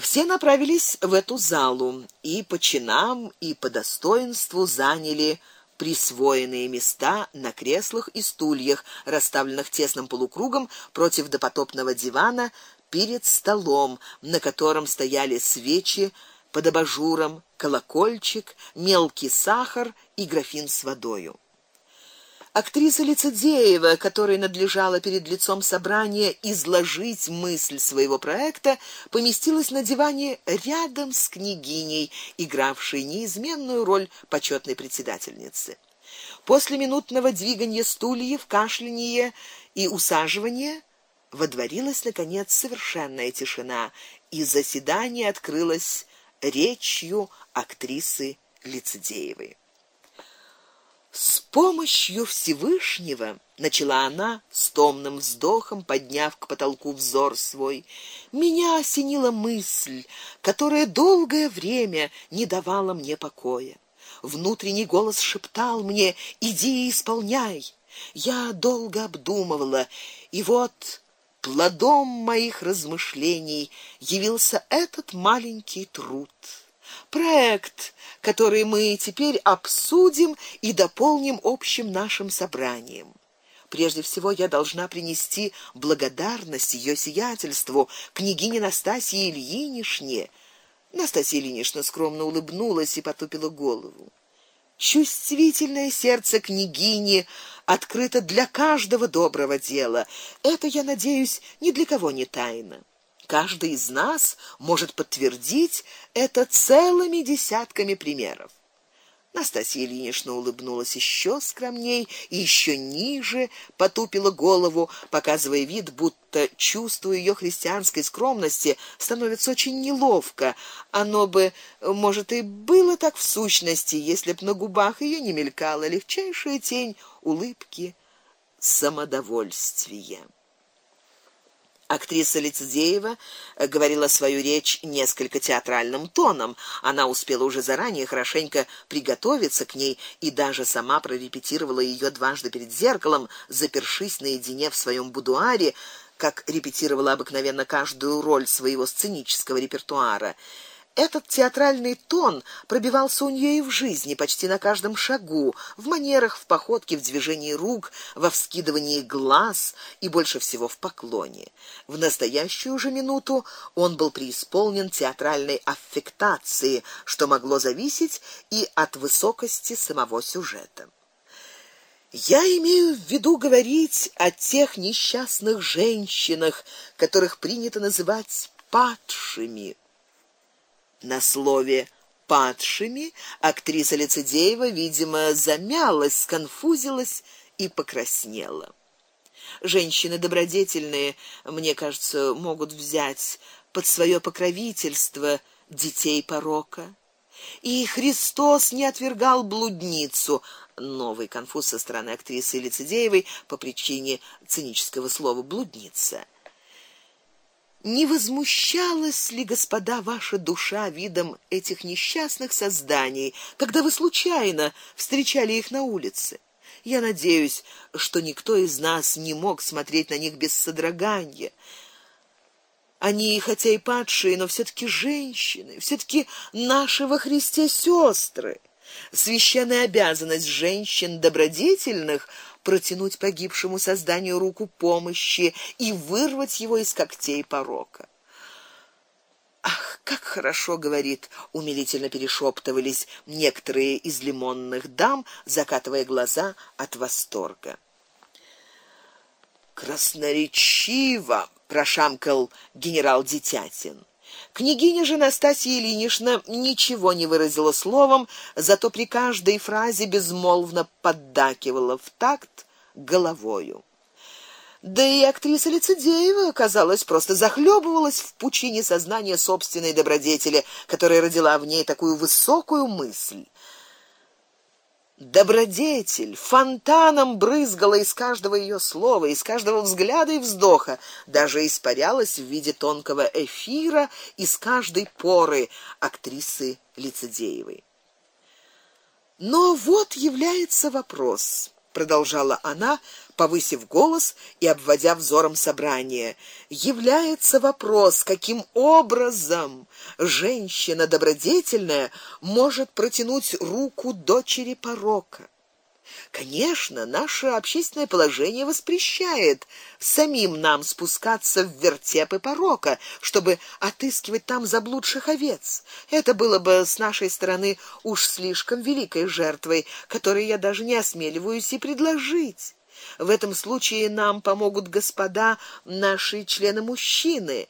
Все направились в эту залу и по чинам и по достоинству заняли присвоенные места на креслах и стульях, расставленных тесным полукругом против допотопного дивана перед столом, на котором стояли свечи под абажуром, колокольчик, мелкий сахар и графин с водою. Актриса Лицедеева, которой надлежало перед лицом собрания изложить мысль своего проекта, поместилась на диване рядом с княгиней, игравшей неизменную роль почетной председательницы. После минутного двигания стульев, кашляния и усаживания водворилась наконец совершенная тишина, и заседание открылось речью актрисы Лицедеевой. Помощью Всевышнего, начала она с томным вздохом, подняв к потолку взор свой, меня осенила мысль, которая долгое время не давала мне покоя. Внутренний голос шептал мне: "Иди и исполняй". Я долго обдумывала, и вот плодом моих размышлений явился этот маленький труд. Проект, который мы теперь обсудим и дополним общим нашим собранием. Прежде всего я должна принести благодарность ее сиятельству княгине Настасье Ильинишне. Настасья Ильинична скромно улыбнулась и потупила голову. Чувствительное сердце княгини открыто для каждого доброго дела. Это, я надеюсь, ни для кого не тайна. Каждый из нас может подтвердить это целыми десятками примеров. Настасья Ильинична улыбнулась еще скромней и еще ниже потупила голову, показывая вид, будто чувство ее христианской скромности становится очень неловко. Оно бы, может, и было так в сущности, если б на губах ее не мелькала легчайшая тень улыбки самодовольствия. Актриса Лицедеева э, говорила свою речь несколько театральным тоном. Она успела уже заранее хорошенько приготовиться к ней и даже сама прорепетировала ее дважды перед зеркалом, запершись наедине в своем будуаре, как репетировала обыкновенно каждую роль своего сценического репертуара. Этот театральный тон пробивался у нее и в жизни, почти на каждом шагу, в манерах, в походке, в движении рук, во вскидывании глаз и больше всего в поклоне. В настоящую же минуту он был преисполнен театральной аффектации, что могло зависеть и от высокости самого сюжета. Я имею в виду говорить о тех несчастных женщинах, которых принято называть падшими на слове падшими актриса Лицедеева, видимо, замялась, сконфузилась и покраснела. Женщины добродетельные, мне кажется, могут взять под свое покровительство детей порока. И Христос не отвергал блудницу. Новый конфуз со стороны актрисы Лицедеевой по причине цинического слова блудница. Не возмущалась ли, господа, ваша душа видом этих несчастных созданий, когда вы случайно встречали их на улице? Я надеюсь, что никто из нас не мог смотреть на них без содрогания. Они, хотя и падшие, но все таки женщины, все таки наши во Христе сестры. Священная обязанность женщин добродетельных протянуть погибшему созданию руку помощи и вырвать его из когтей порока. Ах, как хорошо говорит, умилительно перешептывались некоторые из лимонных дам, закатывая глаза от восторга. Красноречиво прошамкал генерал Детятин. Княгиня же Настасья Ильинична ничего не выразила словом, зато при каждой фразе безмолвно поддакивала в такт головою. Да и актриса Лицедеева, казалось, просто захлебывалась в пучине сознания собственной добродетели, которая родила в ней такую высокую мысль. Добродетель фонтаном брызгала из каждого ее слова, из каждого взгляда и вздоха, даже испарялась в виде тонкого эфира из каждой поры актрисы Лицедеевой. Но вот является вопрос: продолжала она, повысив голос и обводя взором собрание. Является вопрос, каким образом женщина добродетельная может протянуть руку дочери порока. Конечно, наше общественное положение воспрещает самим нам спускаться в вертепы порока, чтобы отыскивать там заблудших овец. Это было бы с нашей стороны уж слишком великой жертвой, которую я даже не осмеливаюсь и предложить. В этом случае нам помогут господа наши члены-мужчины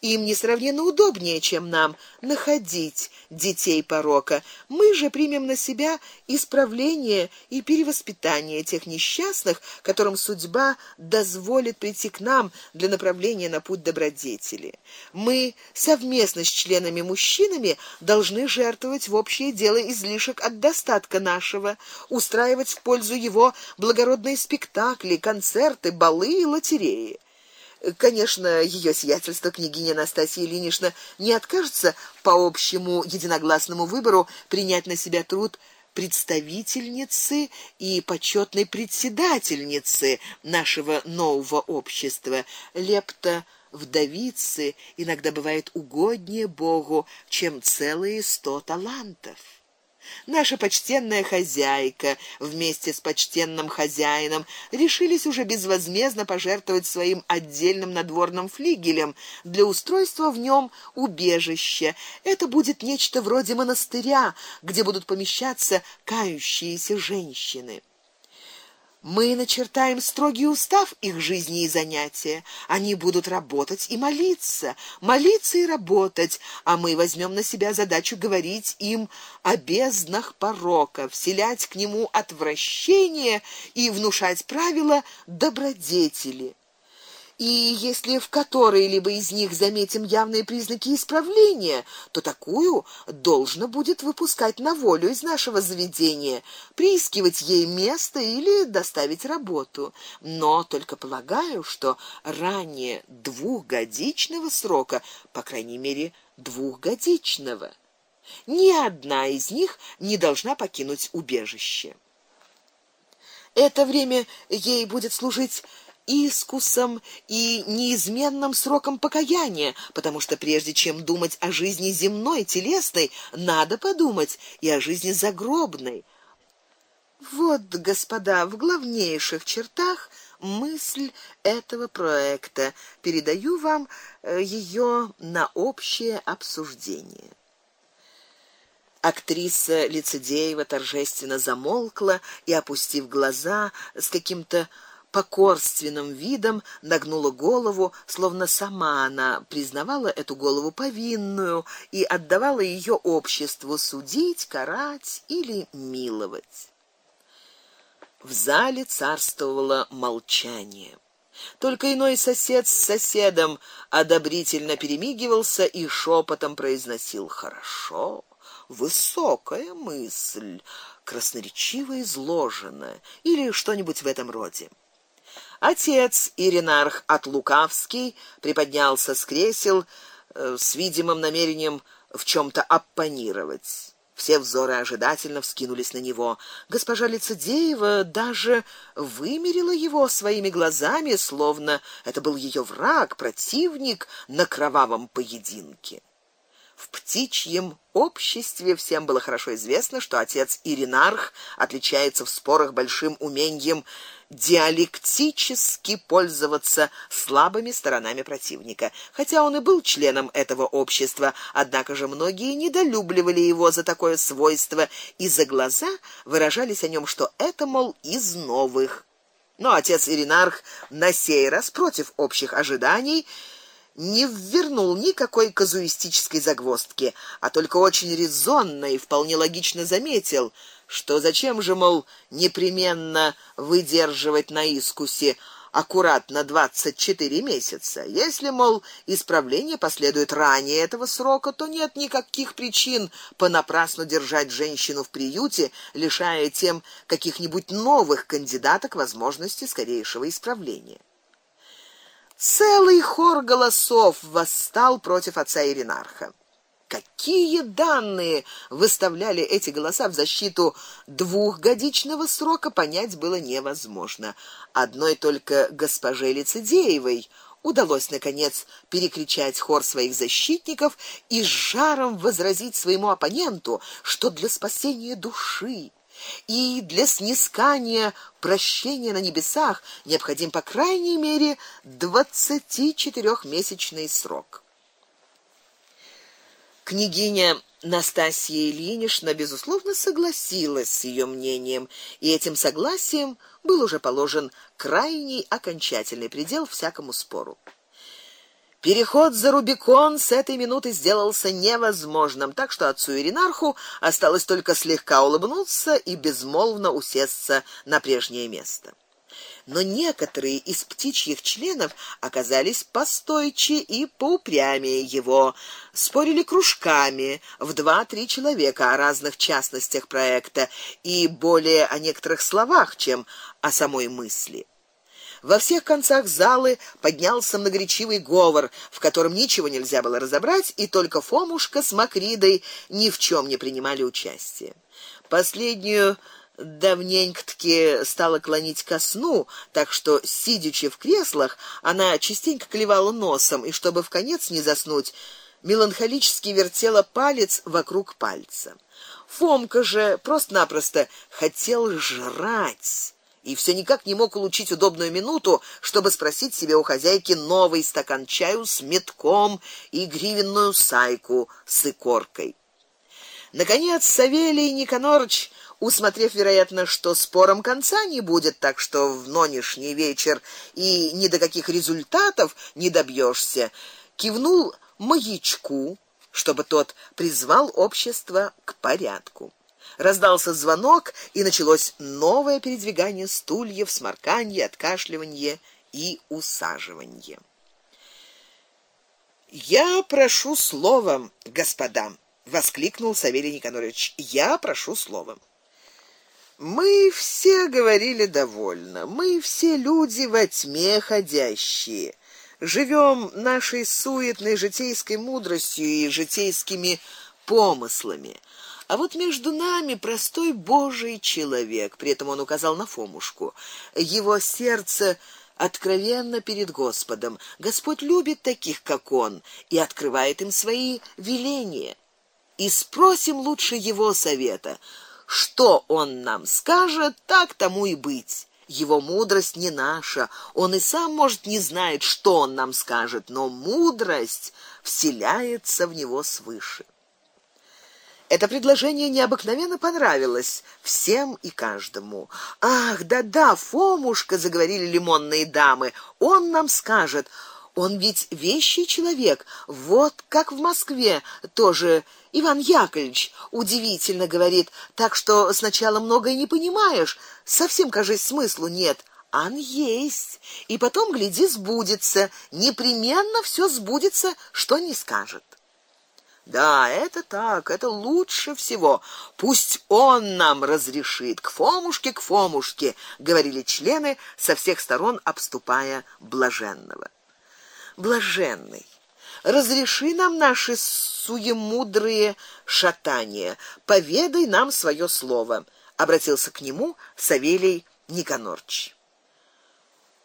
им несравненно удобнее, чем нам находить детей порока. Мы же примем на себя исправление и перевоспитание тех несчастных, которым судьба дозволит прийти к нам для направления на путь добродетели. Мы совместно с членами-мужчинами должны жертвовать в общее дело излишек от достатка нашего, устраивать в пользу его благородные спектакли, концерты, балы и лотереи. Конечно, ее сиятельство княгиня Настасья Ильинична не откажется по общему единогласному выбору принять на себя труд представительницы и почетной председательницы нашего нового общества. Лепта вдовицы иногда бывает угоднее Богу, чем целые сто талантов. Наша почтенная хозяйка вместе с почтенным хозяином решились уже безвозмездно пожертвовать своим отдельным надворным флигелем для устройства в нем убежища. Это будет нечто вроде монастыря, где будут помещаться кающиеся женщины. Мы начертаем строгий устав их жизни и занятия. Они будут работать и молиться, молиться и работать, а мы возьмем на себя задачу говорить им о безднах порока, вселять к нему отвращение и внушать правила добродетели и если в которой-либо из них заметим явные признаки исправления, то такую должно будет выпускать на волю из нашего заведения, приискивать ей место или доставить работу. Но только полагаю, что ранее двухгодичного срока, по крайней мере, двухгодичного, ни одна из них не должна покинуть убежище. Это время ей будет служить искусом и неизменным сроком покаяния, потому что прежде чем думать о жизни земной, телесной, надо подумать и о жизни загробной. Вот, господа, в главнейших чертах мысль этого проекта. Передаю вам э, ее на общее обсуждение. Актриса Лицедеева торжественно замолкла и опустив глаза с каким-то покорственным видом нагнула голову, словно сама она признавала эту голову повинную и отдавала ее обществу судить, карать или миловать. В зале царствовало молчание. Только иной сосед с соседом одобрительно перемигивался и шепотом произносил: "Хорошо, высокая мысль, красноречиво изложена" или что-нибудь в этом роде. Отец Иринарх от Лукавский приподнялся с кресел э, с видимым намерением в чем то оппонировать. Все взоры ожидательно вскинулись на него. Госпожа Лицедеева даже вымерила его своими глазами, словно это был ее враг, противник на кровавом поединке. В птичьем обществе всем было хорошо известно, что отец Иринарх отличается в спорах большим умением диалектически пользоваться слабыми сторонами противника. Хотя он и был членом этого общества, однако же многие недолюбливали его за такое свойство и за глаза выражались о нем, что это мол из новых. Но отец Иринарх на сей раз против общих ожиданий не ввернул никакой казуистической загвоздки, а только очень резонно и вполне логично заметил, что зачем же, мол, непременно выдерживать на искусе аккуратно 24 месяца. Если, мол, исправление последует ранее этого срока, то нет никаких причин понапрасну держать женщину в приюте, лишая тем каких-нибудь новых кандидаток возможности скорейшего исправления. Целый хор голосов восстал против отца Иринарха. Какие данные выставляли эти голоса в защиту двухгодичного срока, понять было невозможно. Одной только госпоже Лицедеевой удалось наконец перекричать хор своих защитников и с жаром возразить своему оппоненту, что для спасения души и для снискания прощения на небесах необходим по крайней мере двадцатичетырехмесячный срок. Княгиня Настасья Ильинична безусловно согласилась с ее мнением, и этим согласием был уже положен крайний окончательный предел всякому спору. Переход за Рубикон с этой минуты сделался невозможным, так что отцу Иринарху осталось только слегка улыбнуться и безмолвно усесться на прежнее место но некоторые из птичьих членов оказались постойче и поупрямее его, спорили кружками в два-три человека о разных частностях проекта и более о некоторых словах, чем о самой мысли. Во всех концах залы поднялся многоречивый говор, в котором ничего нельзя было разобрать, и только Фомушка с Макридой ни в чем не принимали участия. Последнюю давненько-таки стала клонить ко сну, так что сидячи в креслах, она частенько клевала носом, и чтобы в конец не заснуть, меланхолически вертела палец вокруг пальца. Фомка же просто-напросто хотел жрать и все никак не мог улучить удобную минуту, чтобы спросить себе у хозяйки новый стакан чаю с метком и гривенную сайку с икоркой. Наконец Савелий Никонорович усмотрев, вероятно, что спором конца не будет, так что в нонешний вечер и ни до каких результатов не добьешься, кивнул маячку, чтобы тот призвал общество к порядку. Раздался звонок, и началось новое передвигание стульев, сморканье, откашливание и усаживание. Я прошу словом, господа, воскликнул Савелий Никонорович. Я прошу словом. Мы все говорили довольно. Мы все люди во тьме ходящие. Живем нашей суетной житейской мудростью и житейскими помыслами. А вот между нами простой божий человек, при этом он указал на Фомушку. Его сердце откровенно перед Господом. Господь любит таких, как он, и открывает им свои веления. И спросим лучше его совета. Что он нам скажет, так тому и быть. Его мудрость не наша. Он и сам, может, не знает, что он нам скажет, но мудрость вселяется в него свыше. Это предложение необыкновенно понравилось всем и каждому. Ах, да-да, Фомушка, заговорили лимонные дамы. Он нам скажет, он ведь вещий человек, вот как в Москве тоже Иван Яковлевич удивительно говорит, так что сначала многое не понимаешь, совсем, кажется, смыслу нет. Ан есть, и потом гляди сбудется, непременно все сбудется, что не скажет. Да, это так, это лучше всего. Пусть он нам разрешит. К Фомушке, к Фомушке, говорили члены со всех сторон, обступая блаженного блаженный, разреши нам наши суемудрые шатания, поведай нам свое слово, обратился к нему Савелий Никонорч.